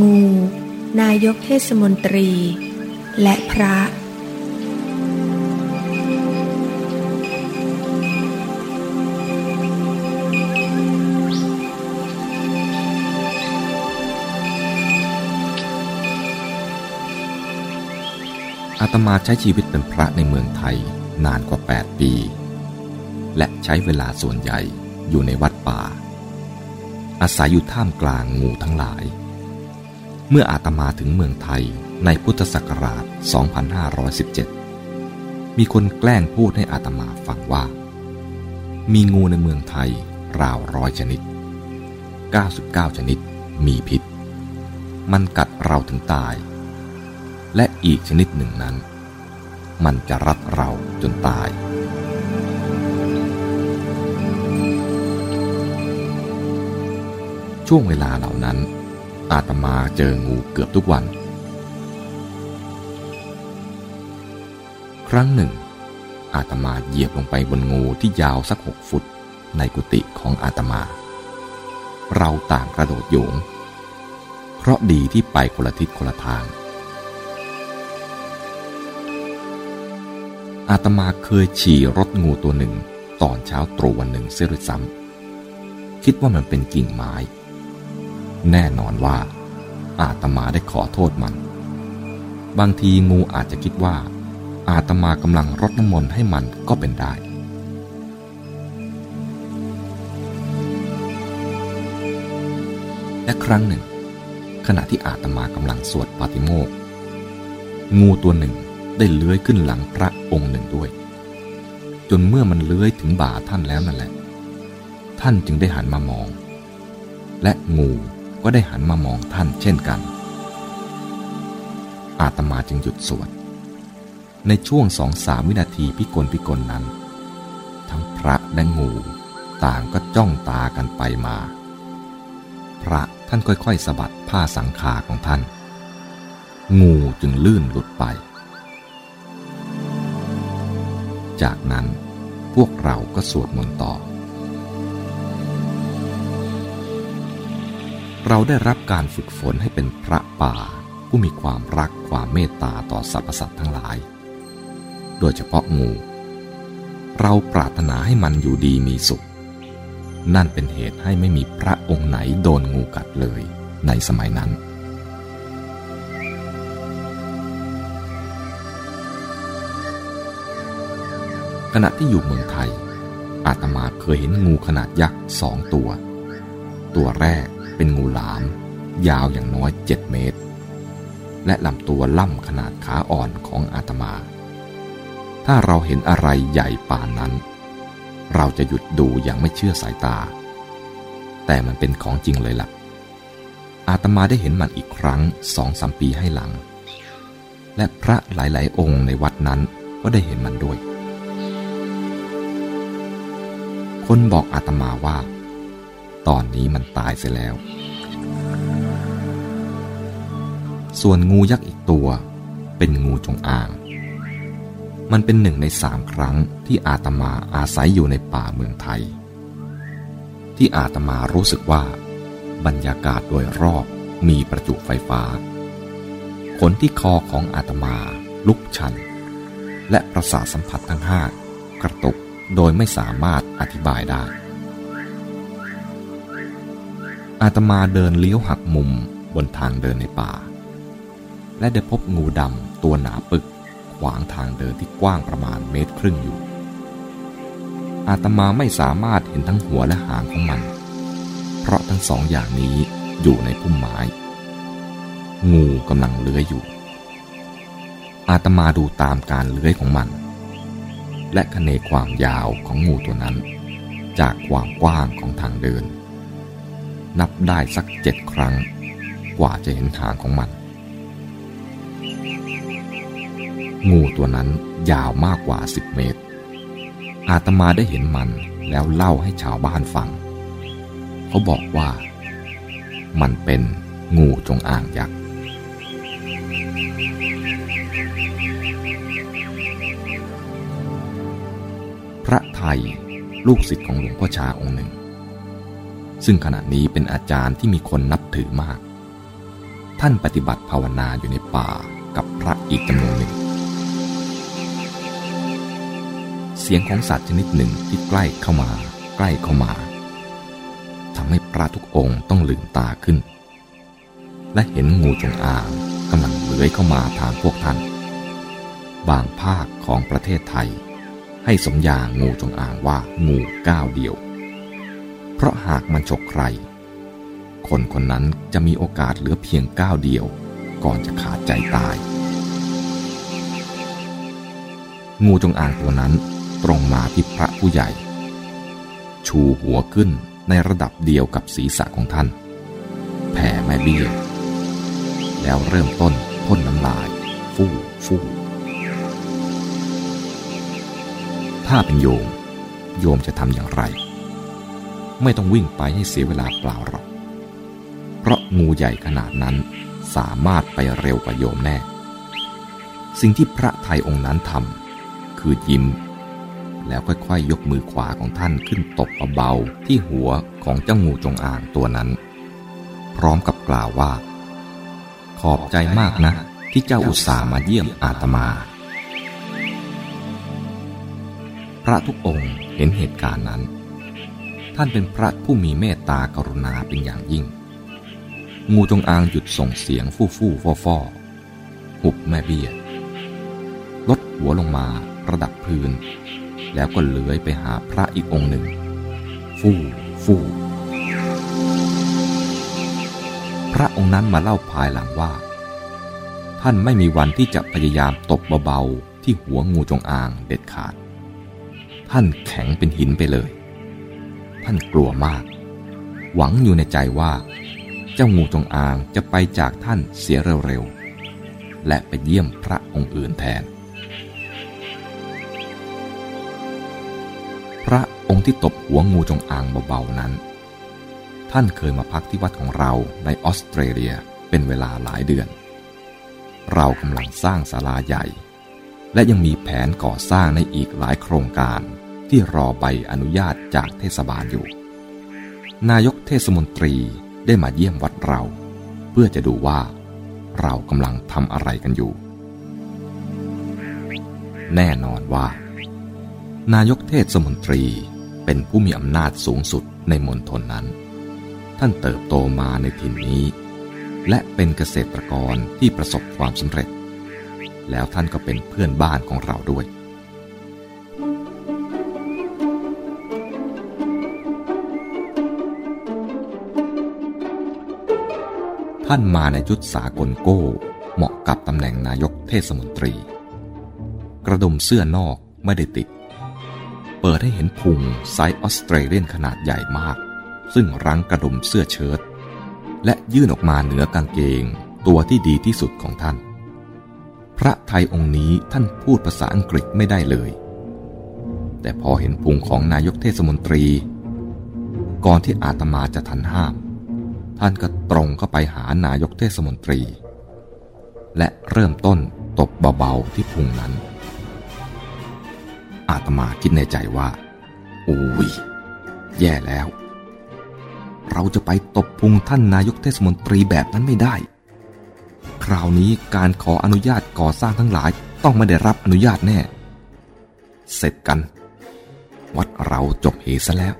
งู นายกเทศมนตรี และพระอาตมาใช้ชีวิตเป็นพระในเมืองไทยนานกว่า 8 ปี และใช้เวลาส่วนใหญ่อยู่ในวัดป่า อาศัยอยู่ท่ามกลางงูทั้งหลาย เมื่ออาตมาถึงเมืองไทยในพุทธศักราช 2517 มีคนแกล้งพูดให้อาตมาฟังว่า มีงูในเมืองไทยราวร้อยชนิด 99 ชนิดมีพิษ มันกัดเราถึงตาย และอีกชนิดหนึ่งนั้น มันจะรัดเราจนตาย ช่วงเวลาเหล่านั้น อาตมาเจองูเกือบทุกวัน ครั้งหนึ่ง อาตมาเหยียบลงไปบนงูที่ยาวสักหกฟุตในกุฏิของอาตมา เราต่างกระโดดโยง เพราะดีที่ไปคนละทิศคนละทาง อาตมาเคยฉี่รถงูตัวหนึ่งตอนเช้าตรู่วันหนึ่งเสียด้วยซ้ำคิดว่ามันเป็นกิ่งไม้ แน่นอนว่า อาตมาได้ขอโทษมัน บางทีงูอาจจะคิดว่า อาตมากำลังรดน้ำมนต์ให้มันก็เป็นได้ และครั้งหนึ่ง ขณะที่อาตมากำลังสวดปาติโมกงูตัวหนึ่งได้เลื้อยขึ้นหลังพระองค์หนึ่งด้วย จนเมื่อมันเลื้อยถึงบ่าท่านแล้วนั่นแหละ ท่านจึงได้หันมามอง และงู ก็ได้หันมามองท่านเช่นกัน อาตมาจึงหยุดสวด ในช่วงสองสามวินาทีพิกลพิกลนั้น ทั้งพระและงูต่างก็จ้องตากันไปมา พระท่านค่อยๆสะบัดผ้าสังขาของท่าน งูจึงลื่นหลุดไป จากนั้นพวกเราก็สวดมนต์ต่อ เราได้รับการฝึกฝนให้เป็นพระป่า ผู้มีความรักความเมตตาต่อสรรพสัตว์ทั้งหลาย โดยเฉพาะงู เราปรารถนาให้มันอยู่ดีมีสุข นั่นเป็นเหตุให้ไม่มีพระองค์ไหนโดนงูกัดเลยในสมัยนั้นขณะที่อยู่เมืองไทย อาตมาเคยเห็นงูขนาดยักษ์สองตัว ตัวแรก เป็นงูหลาม ยาวอย่างน้อยเจ็ดเมตร และลำตัวล่ำขนาดขาอ่อนของอาตมา ถ้าเราเห็นอะไรใหญ่ป่านนั้น เราจะหยุดดูอย่างไม่เชื่อสายตา แต่มันเป็นของจริงเลยละ่ะ อาตมาได้เห็นมันอีกครั้งสองสามปีให้หลัง และพระหลายๆ องค์ในวัดนั้นก็ได้เห็นมันด้วย คนบอกอาตมาว่า ตอนนี้มันตายเสียแล้ว ส่วนงูยักษ์อีกตัว เป็นงูจงอาง มันเป็นหนึ่งในสามครั้งที่อาตมาอาศัยอยู่ในป่าเมืองไทย ที่อาตมารู้สึกว่า บรรยากาศโดยรอบมีประจุไฟฟ้า ขนที่คอของอาตมา ลุกชัน และประสาทสัมผัสทั้งห้ากระตุกโดยไม่สามารถอธิบายได้ อาตมาเดินเลี้ยวหักมุมบนทางเดินในป่า และได้พบงูดำตัวหนาปึก ขวางทางเดินที่กว้างประมาณเมตรครึ่งอยู่ อาตมาไม่สามารถเห็นทั้งหัวและหางของมัน เพราะทั้งสองอย่างนี้อยู่ในพุ่มไม้ งูกำลังเลื้อยอยู่ อาตมาดูตามการเลื้อยของมัน และคเนความยาวของงูตัวนั้น จากความกว้างของทางเดิน นับได้สักเจ็ดครั้ง กว่าจะเห็นทางของมัน งูตัวนั้นยาวมากกว่าสิบเมตร อาตมาได้เห็นมันแล้วเล่าให้ชาวบ้านฟัง เขาบอกว่า มันเป็นงูจงอางยักษ์พระไทยลูกศิษย์ของหลวงพ่อชาองค์หนึ่ง ซึ่งขณะนี้เป็นอาจารย์ที่มีคนนับถือมาก ท่านปฏิบัติภาวนาอยู่ในป่ากับพระอีกจำนวนหนึ่ง เสียงของสัตว์ชนิดหนึ่งที่ใกล้เข้ามา ใกล้เข้ามาทำให้พระทุกองค์ต้องลืมตาขึ้น และเห็นงูจงอางกำลังเลื้อยเข้ามาทางพวกท่าน บางภาคของประเทศไทย ให้สมญางูจงอางว่างูก้าวเดียว เพราะหากมันฉกใคร คนคนนั้นจะมีโอกาสเหลือเพียงก้าวเดียว ก่อนจะขาดใจตาย งูจงอางตัวนั้นตรงมาที่พระผู้ใหญ่ ชูหัวขึ้นในระดับเดียวกับศีรษะของท่าน แผ่แม่เบี้ยแล้วเริ่มต้นพ่นน้ำลาย ฟู่ฟู่ถ้าเป็นโยม โยมจะทำอย่างไร ไม่ต้องวิ่งไปให้เสียเวลาเปล่าหรอก เพราะงูใหญ่ขนาดนั้นสามารถไปเร็วกว่าโยมแน่ สิ่งที่พระไทยองค์นั้นทำคือยิ้ม แล้วค่อยๆยยกมือขวาของท่านขึ้นตบเบาๆที่หัวของเจ้างูจงอางตัวนั้น พร้อมกับกล่าวว่า ขอบใจมากนะ ที่เจ้าอุตส่าห์มาเยี่ยมอาตมา พระทุกองค์เห็นเหตุการณ์นั้น ท่านเป็นพระผู้มีเมตตากรุณาเป็นอย่างยิ่ง งูจงอางหยุดส่งเสียงฟู่ฟู่ฟอฟอหุบแม่เบี้ย ลดหัวลงมาระดับพื้น แล้วก็เลื้อยไปหาพระอีกองค์หนึ่ง ฟู่ฟู่พระองค์นั้นมาเล่าภายหลังว่า ท่านไม่มีวันที่จะพยายามตบเบาๆที่หัวงูจงอางเด็ดขาด ท่านแข็งเป็นหินไปเลย ท่านกลัวมาก หวังอยู่ในใจว่า เจ้างูจงอางจะไปจากท่านเสียเร็วๆ และไปเยี่ยมพระองค์อื่นแทน พระองค์ที่ตบหัวงูจงอางเบาๆนั้น ท่านเคยมาพักที่วัดของเราในออสเตรเลียเป็นเวลาหลายเดือน เรากำลังสร้างศาลาใหญ่ และยังมีแผนก่อสร้างในอีกหลายโครงการ ที่รอใบอนุญาตจากเทศบาลอยู่ นายกเทศมนตรีได้มาเยี่ยมวัดเรา เพื่อจะดูว่าเรากำลังทำอะไรกันอยู่ แน่นอนว่า นายกเทศมนตรีเป็นผู้มีอำนาจสูงสุดในมณฑลนั้น ท่านเติบโตมาในถิ่นนี้ และเป็นเกษตรกรที่ประสบความสำเร็จ แล้วท่านก็เป็นเพื่อนบ้านของเราด้วย ท่านมาในยุทธสากลโก้ เหมาะกับตำแหน่งนายกเทศมนตรี กระดุมเสื้อนอกไม่ได้ติด เปิดให้เห็นพุงไซส์ออสเตรเลียนขนาดใหญ่มาก ซึ่งรั้งกระดุมเสื้อเชิ้ตและยื่นออกมาเหนือกางเกงตัวที่ดีที่สุดของท่าน พระไทยองค์นี้ท่านพูดภาษาอังกฤษไม่ได้เลย แต่พอเห็นพุงของนายกเทศมนตรี ก่อนที่อาตมาจะทันห้าม ท่านก็ตรงเข้าไปหานายกเทศมนตรี และเริ่มต้นตบเบาๆที่พุงนั้น อาตมาคิดในใจว่าโอ้ยแย่แล้ว เราจะไปตบพุงท่านนายกเทศมนตรีแบบนั้นไม่ได้ คราวนี้การขออนุญาตก่อสร้างทั้งหลายต้องไม่ได้รับอนุญาตแน่ เสร็จกัน วัดเราจบเหซะแล้ว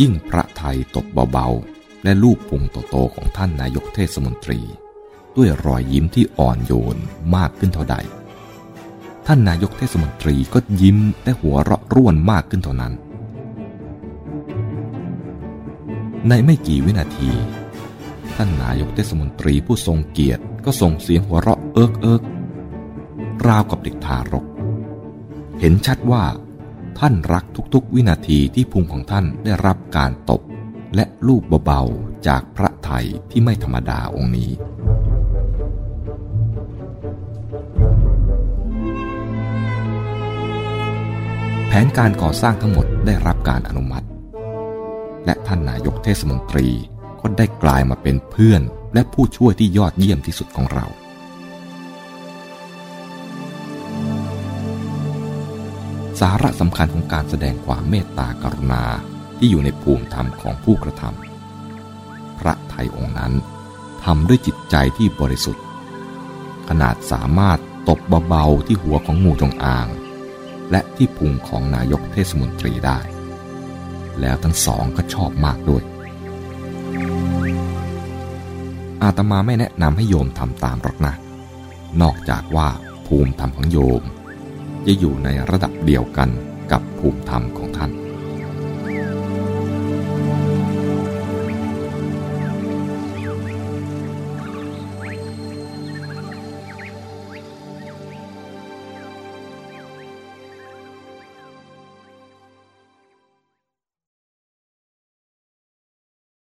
ยิ่งพระไทยตบเบาๆ และลูบพุงโตๆของท่านนายกเทศมนตรี ด้วยรอยยิ้มที่อ่อนโยนมากขึ้นเท่าใด ท่านนายกเทศมนตรีก็ยิ้มและหัวเราะร่วนมากขึ้นเท่านั้น ในไม่กี่วินาที ท่านนายกเทศมนตรีผู้ทรงเกียรติก็ส่งเสียงหัวเราะเอิกเอิกราวกับเด็กทารก เห็นชัดว่า ท่านรักทุกๆ วินาทีที่พุงของท่านได้รับการตบ และลูบเบาๆ จากพระไทยที่ไม่ธรรมดาองค์นี้ แผนการก่อสร้างทั้งหมดได้รับการอนุมัติ และท่านนายกเทศมนตรีก็ได้กลายมาเป็นเพื่อนและผู้ช่วยที่ยอดเยี่ยมที่สุดของเรา สาระสำคัญของการแสดงความเมตตากรุณาที่อยู่ในภูมิธรรมของผู้กระทำพระไทยองค์นั้นทำด้วยจิตใจที่บริสุทธิ์ ขนาดสามารถตบเบาๆที่หัวของงูจงอาง และที่พุงของนายกเทศมนตรีได้ แล้วทั้งสองก็ชอบมากด้วย อาตมาไม่แนะนำให้โยมทำตามหรอกนะ นอกจากว่าภูมิธรรมของโยม จะอยู่ในระดับเดียวกันกับภูมิธรรมของท่าน